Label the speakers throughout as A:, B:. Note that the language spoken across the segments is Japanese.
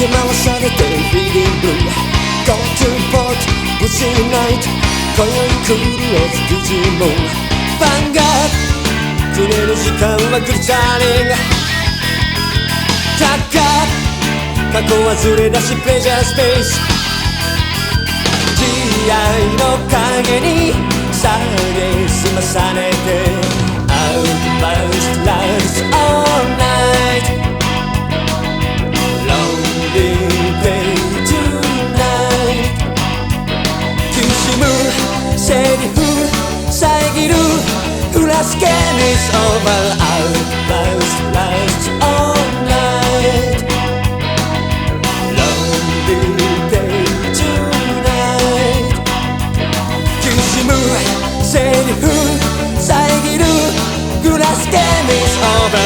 A: 突き回されて Feeling blue Go to port ぶちない今宵狂えずディジモンファンがくれる時間はグリチャーリング高過去忘れ出しプレジャースペース慈愛の影にさげすまされて。フラスケミス over Outburst lives all night Lonely day tonight きしむセリフ遮るグラスケミス over バ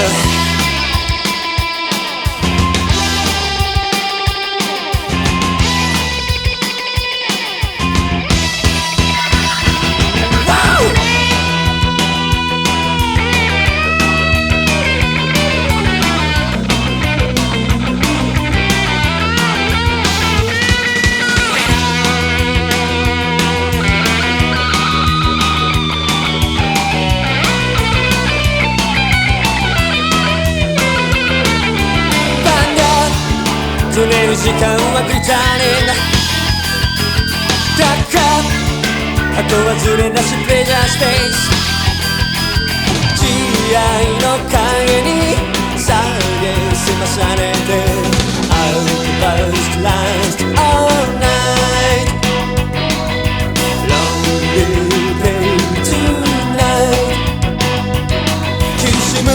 A: れる時間はグリターニング高過去忘れなしプレジャースペース慈愛の影に下げすまされて Outburst last all night. Lonely day tonight. きしむ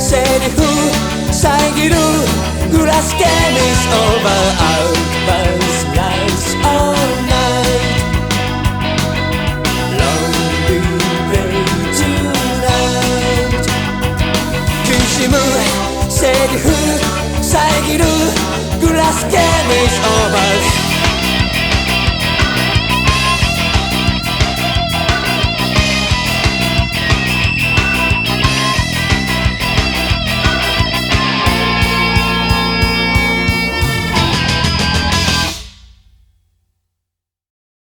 A: セリフ遮るグラスケミスオーバーアウトバウスライスオーナイトロングーベイトライトきしむセリフ遮るグラスケミスオーバーアウ